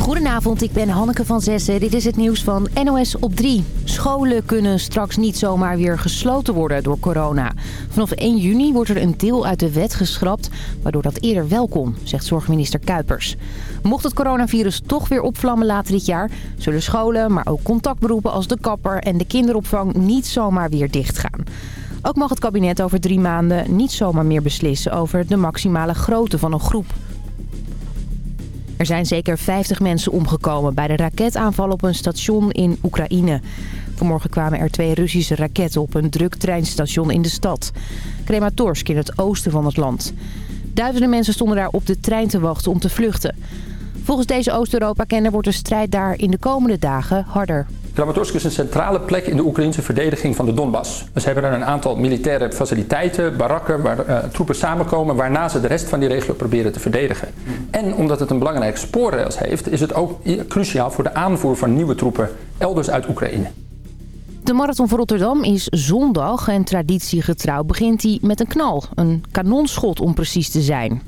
Goedenavond, ik ben Hanneke van Zessen. Dit is het nieuws van NOS op 3. Scholen kunnen straks niet zomaar weer gesloten worden door corona. Vanaf 1 juni wordt er een deel uit de wet geschrapt, waardoor dat eerder wel kon, zegt zorgminister Kuipers. Mocht het coronavirus toch weer opvlammen later dit jaar... zullen scholen, maar ook contactberoepen als de kapper en de kinderopvang niet zomaar weer dichtgaan. Ook mag het kabinet over drie maanden niet zomaar meer beslissen over de maximale grootte van een groep. Er zijn zeker 50 mensen omgekomen bij de raketaanval op een station in Oekraïne. Vanmorgen kwamen er twee Russische raketten op een druk treinstation in de stad. Krematorsk in het oosten van het land. Duizenden mensen stonden daar op de trein te wachten om te vluchten. Volgens deze Oost-Europa-kenner wordt de strijd daar in de komende dagen harder. Kramatorsk is een centrale plek in de Oekraïnse verdediging van de Donbass. Ze hebben daar een aantal militaire faciliteiten, barakken, waar uh, troepen samenkomen... waarna ze de rest van die regio proberen te verdedigen. En omdat het een belangrijk spoorrails heeft... is het ook cruciaal voor de aanvoer van nieuwe troepen elders uit Oekraïne. De marathon van Rotterdam is zondag en traditiegetrouw begint hij met een knal. Een kanonschot om precies te zijn.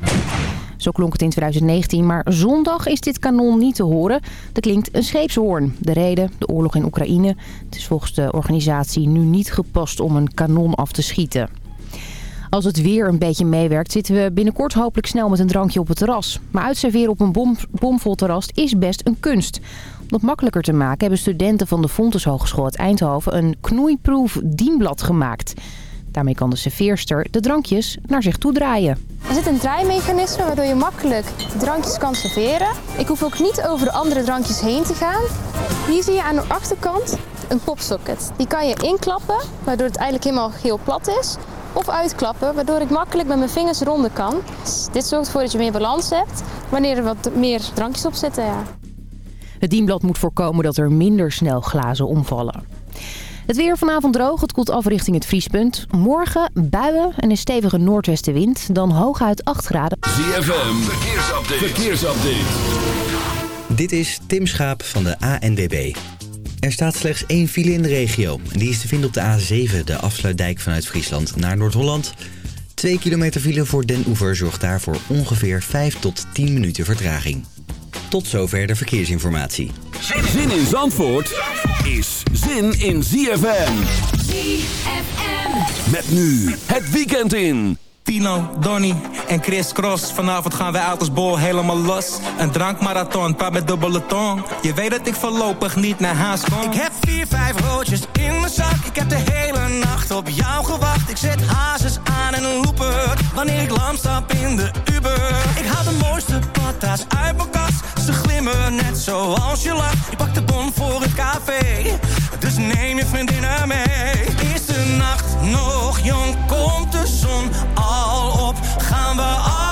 Zo klonk het in 2019, maar zondag is dit kanon niet te horen. Er klinkt een scheepshoorn. De reden, de oorlog in Oekraïne. Het is volgens de organisatie nu niet gepast om een kanon af te schieten. Als het weer een beetje meewerkt, zitten we binnenkort hopelijk snel met een drankje op het terras. Maar uitserveren op een bom, bomvol terras is best een kunst. Om het makkelijker te maken hebben studenten van de Fontes Hogeschool uit Eindhoven een knoeiproef dienblad gemaakt. Daarmee kan de serveerster de drankjes naar zich toe draaien. Er zit een draaimechanisme waardoor je makkelijk drankjes kan serveren. Ik hoef ook niet over de andere drankjes heen te gaan. Hier zie je aan de achterkant een popsocket. Die kan je inklappen, waardoor het eigenlijk helemaal geel plat is. Of uitklappen, waardoor ik makkelijk met mijn vingers ronden kan. Dus dit zorgt ervoor dat je meer balans hebt wanneer er wat meer drankjes op zitten. Ja. Het dienblad moet voorkomen dat er minder snel glazen omvallen. Het weer vanavond droog, het koelt af richting het vriespunt. Morgen buien en een stevige noordwestenwind, dan hooguit 8 graden. ZFM, verkeersupdate. verkeersupdate. Dit is Tim Schaap van de ANWB. Er staat slechts één file in de regio. Die is te vinden op de A7, de afsluitdijk vanuit Friesland naar Noord-Holland. Twee kilometer file voor Den Oever zorgt daarvoor ongeveer 5 tot 10 minuten vertraging. Tot zover de verkeersinformatie. Zin in Zandvoort is zin in ZFM. ZFM. Met nu het weekend in. Tino, Donny en Chris Cross. Vanavond gaan wij uit bol helemaal los. Een drankmarathon, paar met dubbele tong. Je weet dat ik voorlopig niet naar huis kom. Ik heb vier, vijf roodjes in mijn zak. Ik heb de hele nacht op jou gewacht. Ik zet hazes aan en een looper. Wanneer ik lam stap in de Uber. Ik haal de mooiste patas uit mijn kast. Ze glimmen net zoals je lacht. Ik pak de bon voor het café. Dus neem je vriendinnen mee. De nacht nog jong? Komt de zon al op? Gaan we allemaal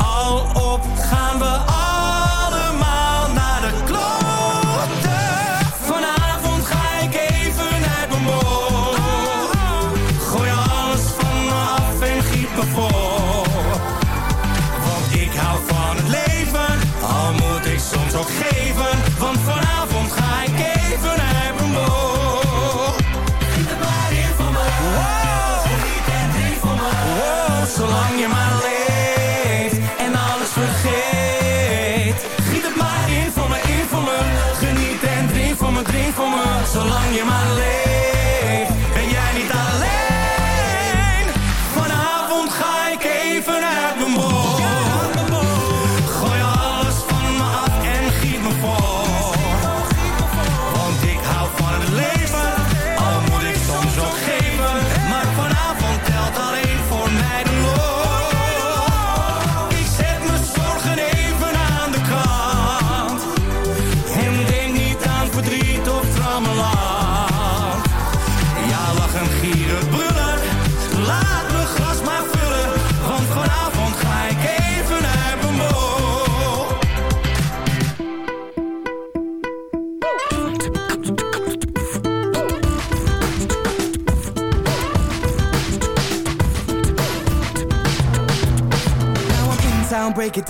al op? Gaan we allemaal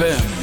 ZFM.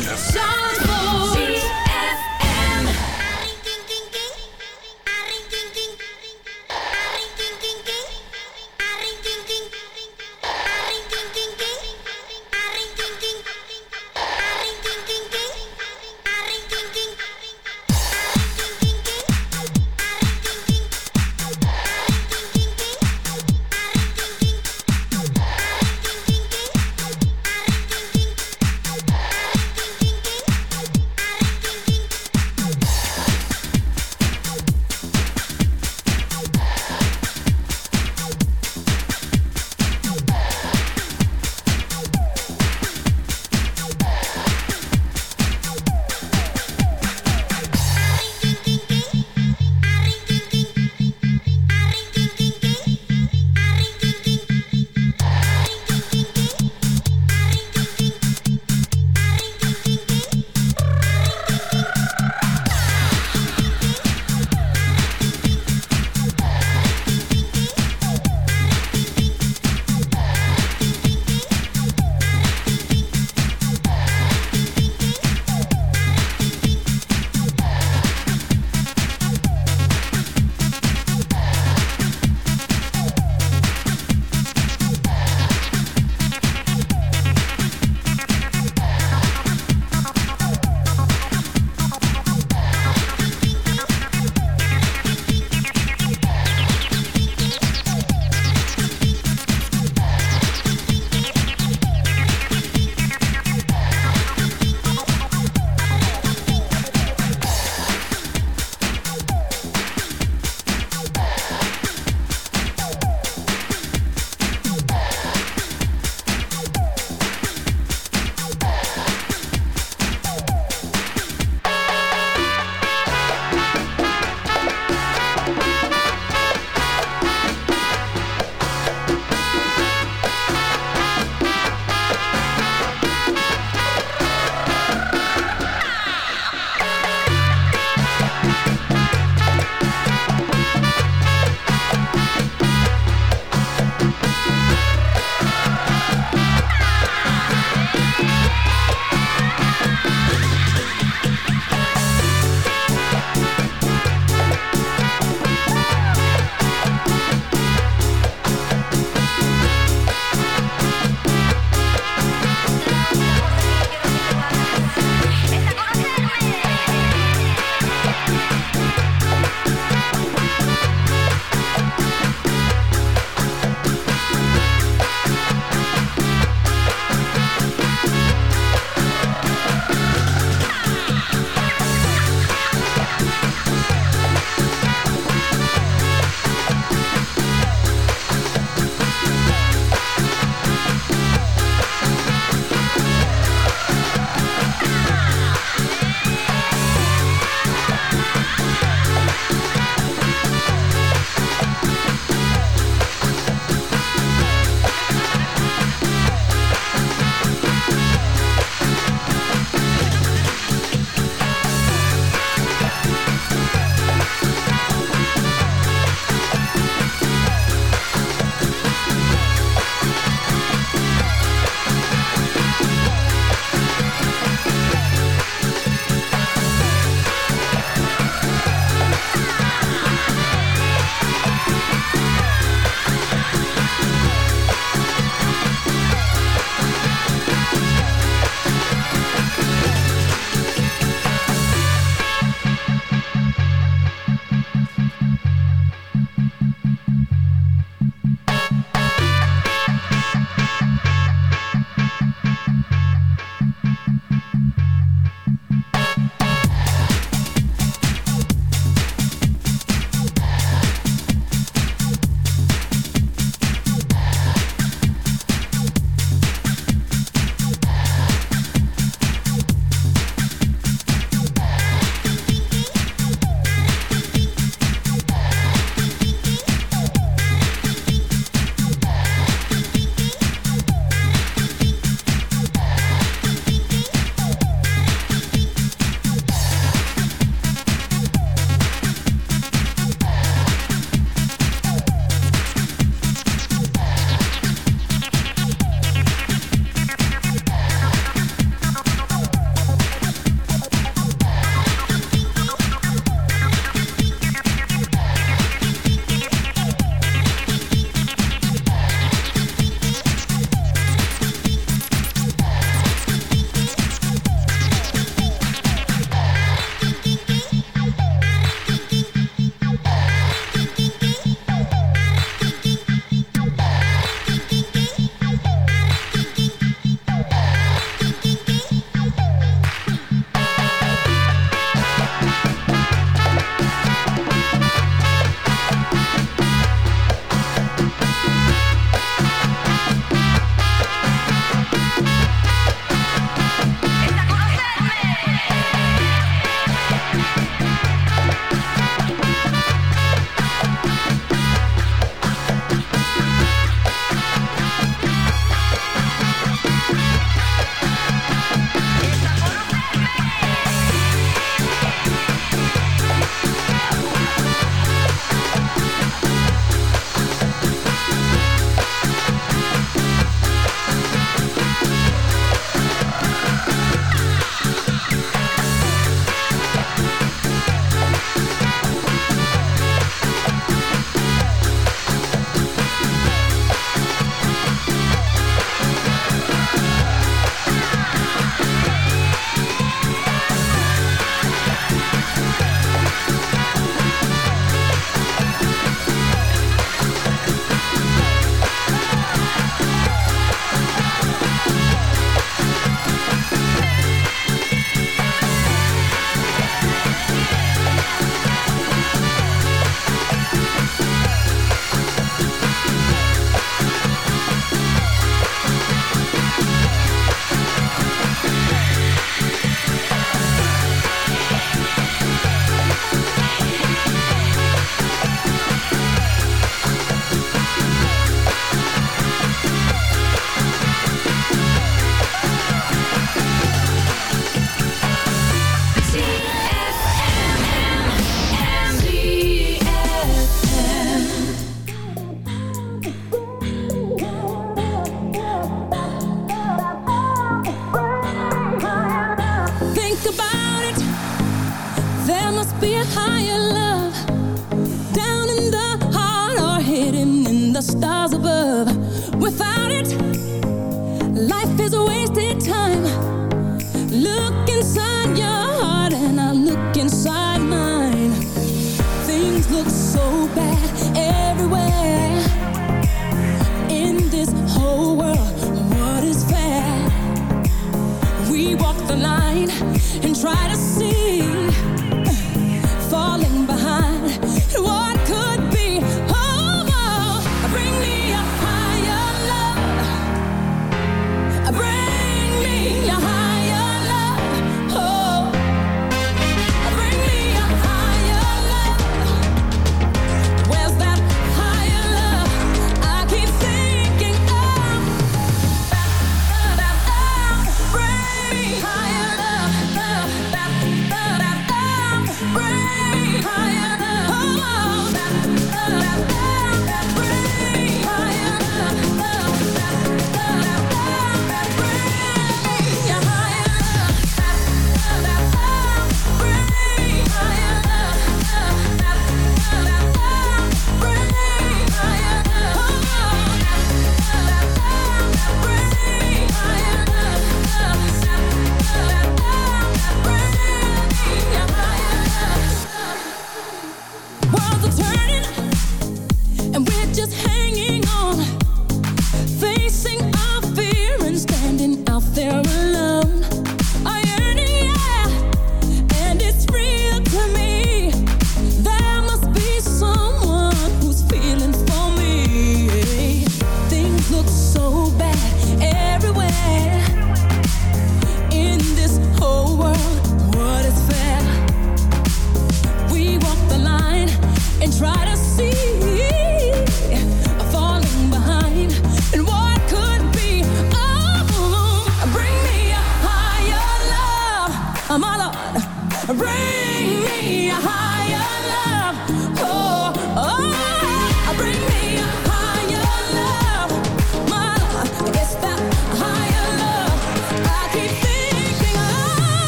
bad.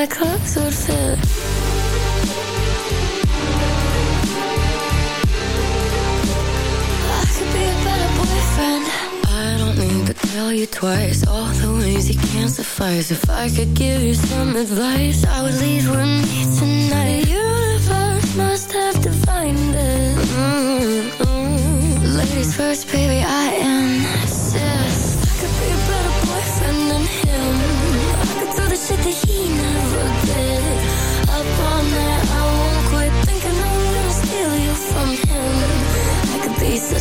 my clothes would fit. tell you twice All the ways you can't suffice If I could give you some advice I would leave with me tonight The universe must have defined this. mm -hmm. Ladies first, baby, I insist I could be a better boyfriend than him I could do the shit that he never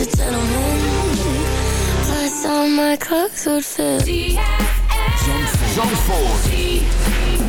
a gentleman. I saw my clothes would fit Zandvoort.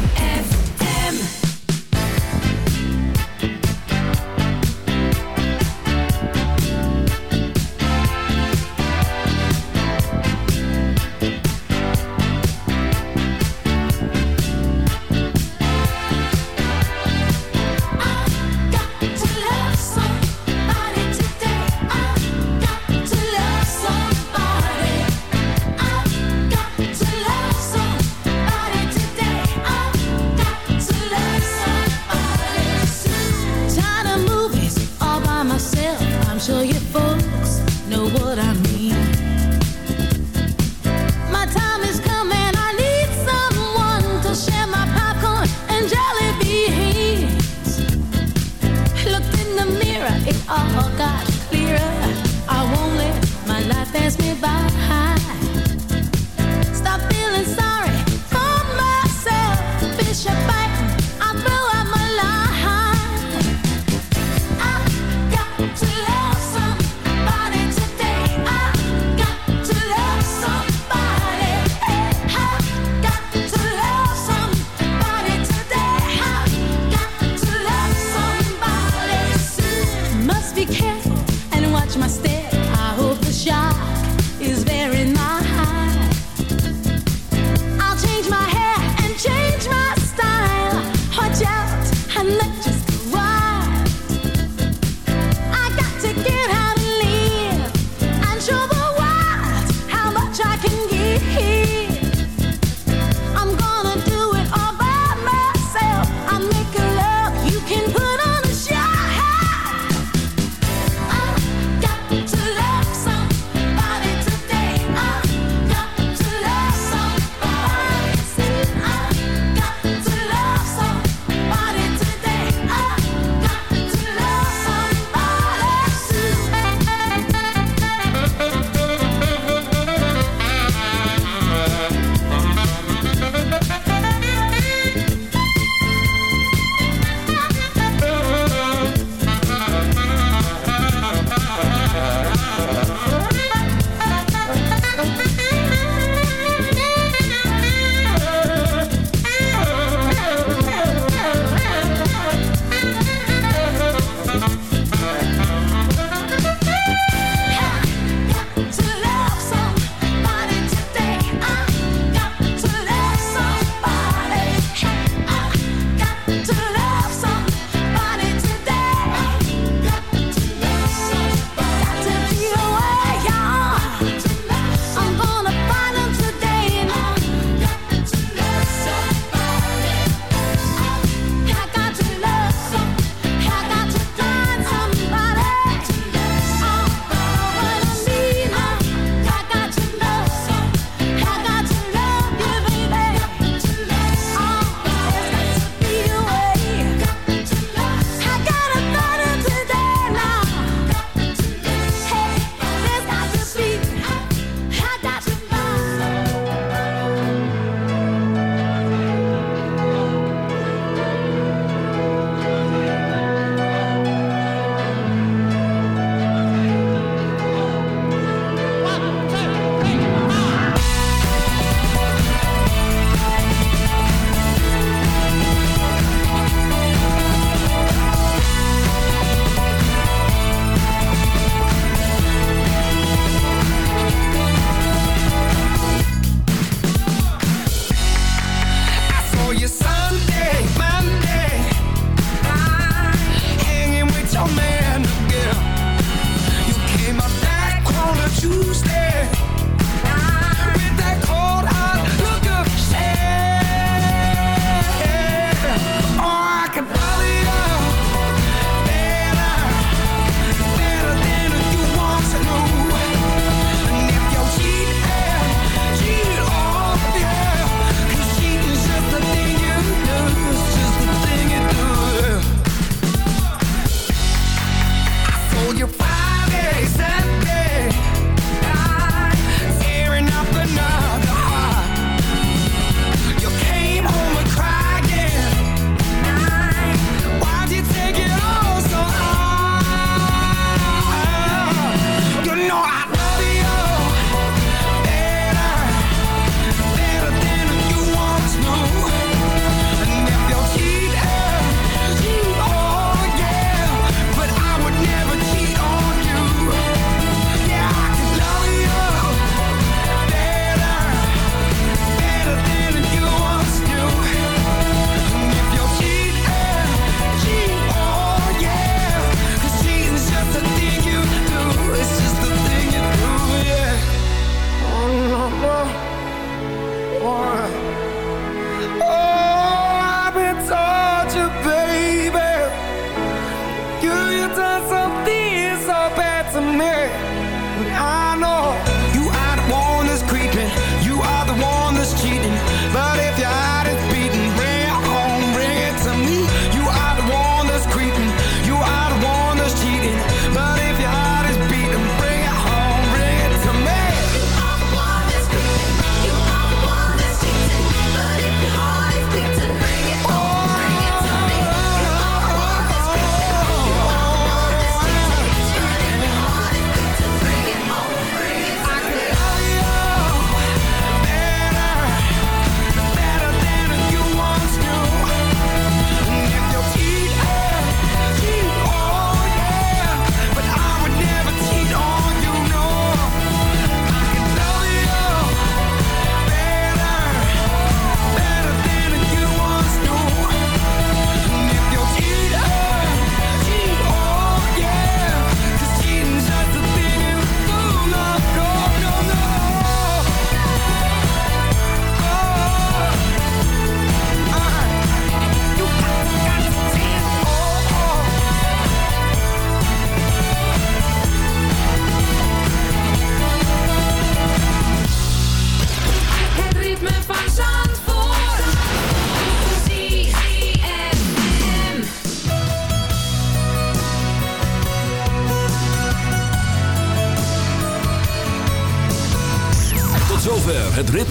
does